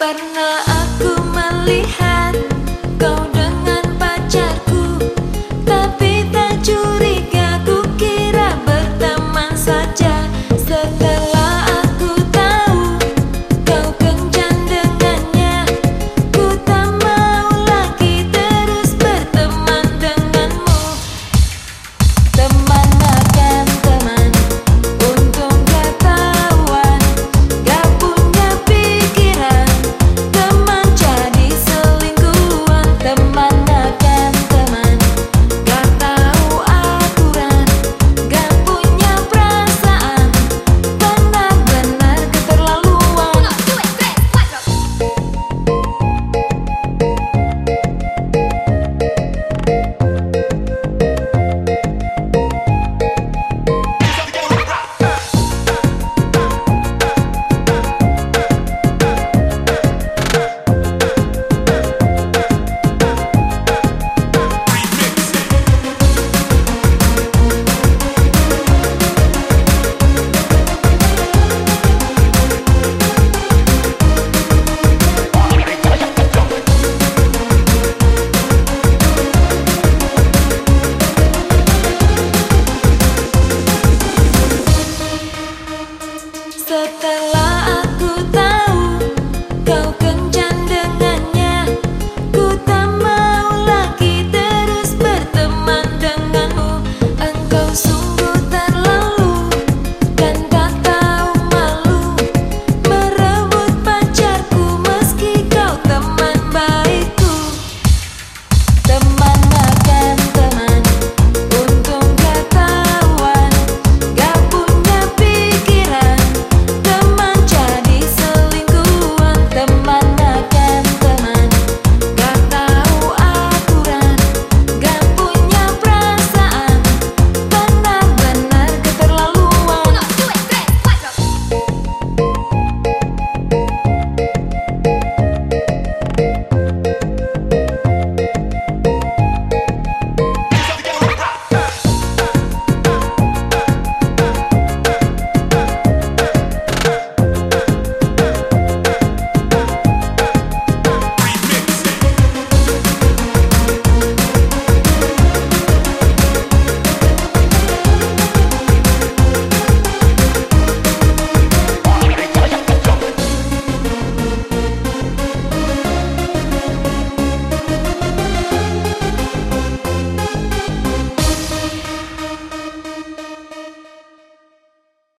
pernah aku melihat